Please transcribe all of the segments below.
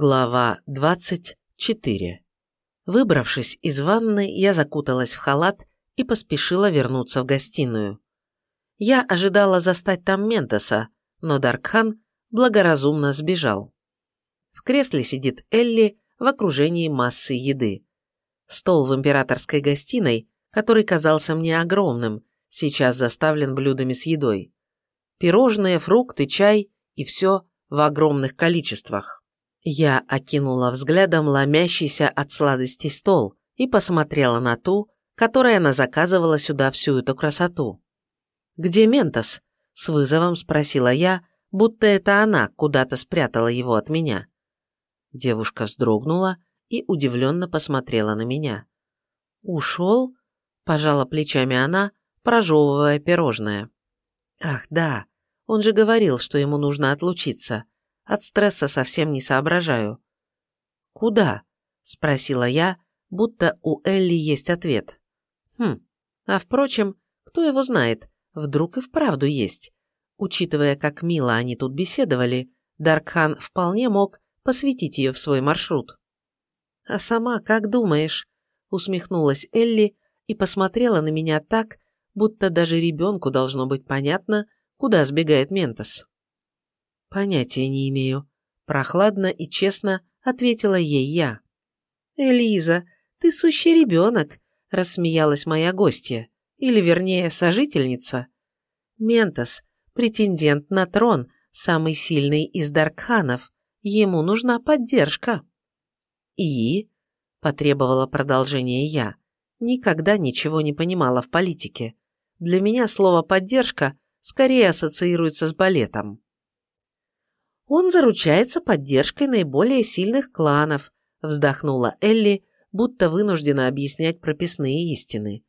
Глава 24. Выбравшись из ванны, я закуталась в халат и поспешила вернуться в гостиную. Я ожидала застать там Ментоса, но Даркхан благоразумно сбежал. В кресле сидит Элли в окружении массы еды. Стол в императорской гостиной, который казался мне огромным, сейчас заставлен блюдами с едой. Пирожные, фрукты, чай и все в огромных количествах. Я окинула взглядом ломящийся от сладостей стол и посмотрела на ту, которая она заказывала сюда всю эту красоту. «Где Ментос?» – с вызовом спросила я, будто это она куда-то спрятала его от меня. Девушка вздрогнула и удивленно посмотрела на меня. «Ушел?» – пожала плечами она, прожевывая пирожное. «Ах, да, он же говорил, что ему нужно отлучиться. От стресса совсем не соображаю. «Куда?» – спросила я, будто у Элли есть ответ. Хм, а впрочем, кто его знает, вдруг и вправду есть. Учитывая, как мило они тут беседовали, Даркхан вполне мог посвятить ее в свой маршрут. «А сама как думаешь?» – усмехнулась Элли и посмотрела на меня так, будто даже ребенку должно быть понятно, куда сбегает Ментос. «Понятия не имею», – прохладно и честно ответила ей я. «Элиза, ты сущий ребенок», – рассмеялась моя гостья, или вернее сожительница. «Ментос, претендент на трон, самый сильный из Даркханов, ему нужна поддержка». «И?» – потребовала продолжение я. Никогда ничего не понимала в политике. Для меня слово «поддержка» скорее ассоциируется с балетом. Он заручается поддержкой наиболее сильных кланов, вздохнула Элли, будто вынуждена объяснять прописные истины.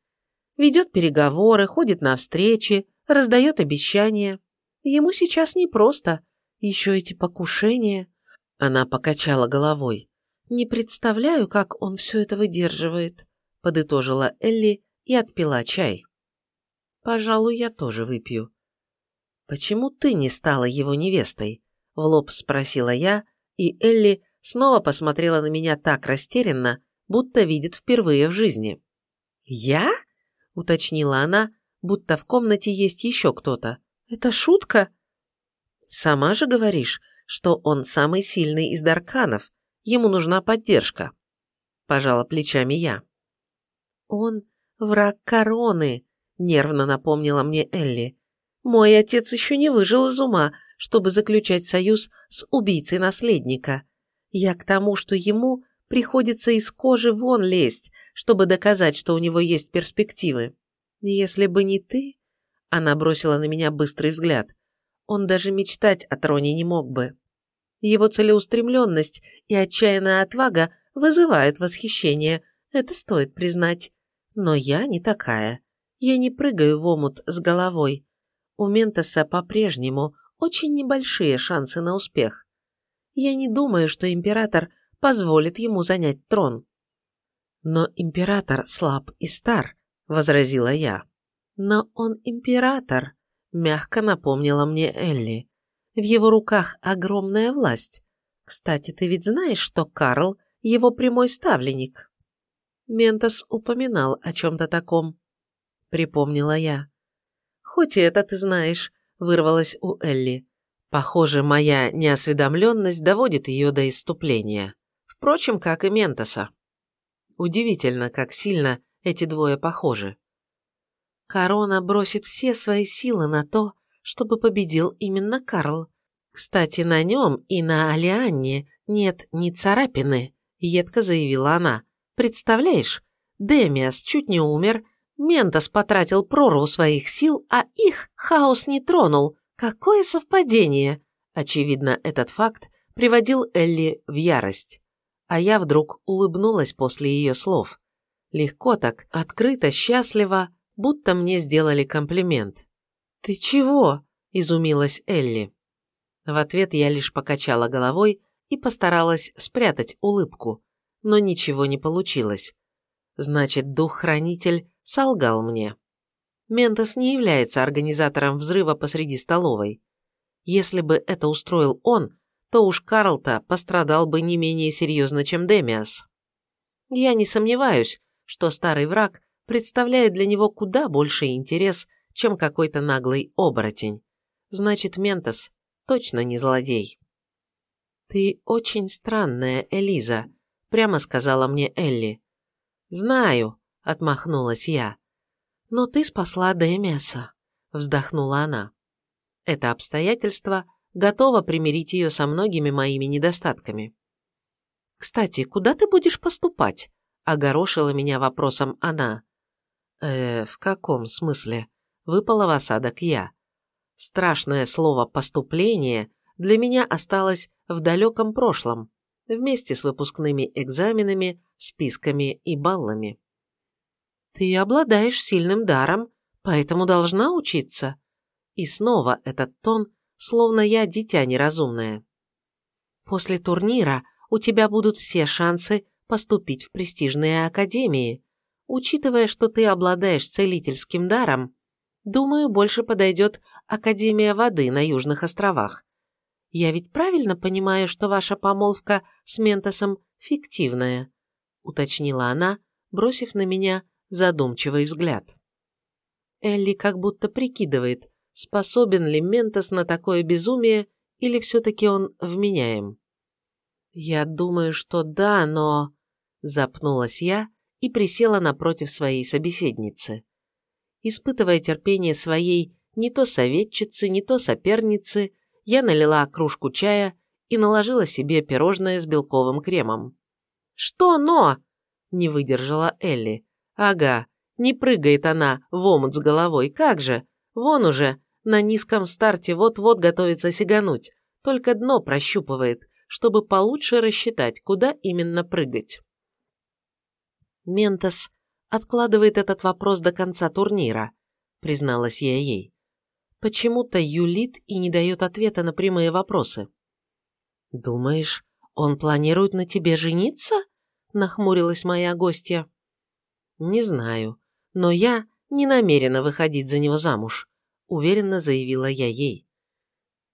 Ведет переговоры, ходит на встречи, раздает обещания. Ему сейчас непросто. Еще эти покушения. Она покачала головой. Не представляю, как он все это выдерживает, подытожила Элли и отпила чай. Пожалуй, я тоже выпью. Почему ты не стала его невестой? В лоб спросила я, и Элли снова посмотрела на меня так растерянно, будто видит впервые в жизни. «Я?» – уточнила она, будто в комнате есть еще кто-то. «Это шутка?» «Сама же говоришь, что он самый сильный из Дарканов, ему нужна поддержка», – пожала плечами я. «Он враг короны», – нервно напомнила мне Элли. «Мой отец еще не выжил из ума, чтобы заключать союз с убийцей наследника. Я к тому, что ему приходится из кожи вон лезть, чтобы доказать, что у него есть перспективы. Если бы не ты, она бросила на меня быстрый взгляд, он даже мечтать о троне не мог бы. Его целеустремленность и отчаянная отвага вызывают восхищение, это стоит признать. Но я не такая. Я не прыгаю в омут с головой. У Ментоса по-прежнему очень небольшие шансы на успех. Я не думаю, что император позволит ему занять трон. Но император слаб и стар, возразила я. Но он император, мягко напомнила мне Элли. В его руках огромная власть. Кстати, ты ведь знаешь, что Карл – его прямой ставленник? Ментос упоминал о чем-то таком. Припомнила я. Хоть и это ты знаешь, вырвалась у Элли. Похоже, моя неосведомленность доводит ее до иступления. Впрочем, как и Ментоса. Удивительно, как сильно эти двое похожи. Корона бросит все свои силы на то, чтобы победил именно Карл. Кстати, на нем и на Алианне нет ни царапины, едко заявила она. Представляешь, Демиас чуть не умер, Ментос потратил прорву своих сил, а их хаос не тронул. Какое совпадение! Очевидно, этот факт приводил Элли в ярость. А я вдруг улыбнулась после ее слов. Легко так, открыто, счастливо, будто мне сделали комплимент. «Ты чего?» – изумилась Элли. В ответ я лишь покачала головой и постаралась спрятать улыбку, но ничего не получилось. Значит, дух-хранитель солгал мне. Ментос не является организатором взрыва посреди столовой. Если бы это устроил он, то уж Карлта пострадал бы не менее серьезно, чем Демиас. Я не сомневаюсь, что старый враг представляет для него куда больший интерес, чем какой-то наглый оборотень. Значит, Ментос точно не злодей. «Ты очень странная, Элиза», – прямо сказала мне Элли. «Знаю», – отмахнулась я. «Но ты спасла Демиаса», – вздохнула она. Это обстоятельство готово примирить ее со многими моими недостатками. «Кстати, куда ты будешь поступать?» – огорошила меня вопросом она. «Э, в каком смысле?» – выпала в осадок я. Страшное слово «поступление» для меня осталось в далеком прошлом, вместе с выпускными экзаменами, списками и баллами. «Ты обладаешь сильным даром, поэтому должна учиться». И снова этот тон, словно я дитя неразумное. «После турнира у тебя будут все шансы поступить в престижные академии. Учитывая, что ты обладаешь целительским даром, думаю, больше подойдет Академия воды на Южных островах. Я ведь правильно понимаю, что ваша помолвка с Ментосом фиктивная?» уточнила она, бросив на меня задумчивый взгляд. Элли как будто прикидывает, способен ли Ментос на такое безумие или все-таки он вменяем. «Я думаю, что да, но...» Запнулась я и присела напротив своей собеседницы. Испытывая терпение своей не то советчицы, не то соперницы, я налила кружку чая и наложила себе пирожное с белковым кремом. «Что «но»?» – не выдержала Элли. «Ага, не прыгает она в омут с головой, как же? Вон уже, на низком старте вот-вот готовится сигануть, только дно прощупывает чтобы получше рассчитать, куда именно прыгать. Ментос откладывает этот вопрос до конца турнира, призналась я ей. Почему-то юлит и не дает ответа на прямые вопросы. «Думаешь, он планирует на тебе жениться?» – нахмурилась моя гостья. «Не знаю, но я не намерена выходить за него замуж», – уверенно заявила я ей.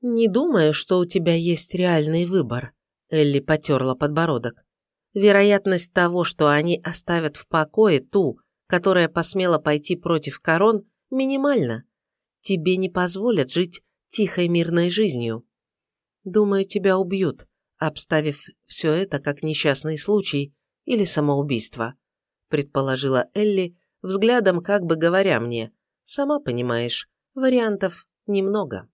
«Не думаю, что у тебя есть реальный выбор», – Элли потерла подбородок. «Вероятность того, что они оставят в покое ту, которая посмела пойти против корон, минимальна. Тебе не позволят жить тихой мирной жизнью. Думаю, тебя убьют, обставив все это как несчастный случай или самоубийство», – предположила Элли, взглядом как бы говоря мне, «сама понимаешь, вариантов немного».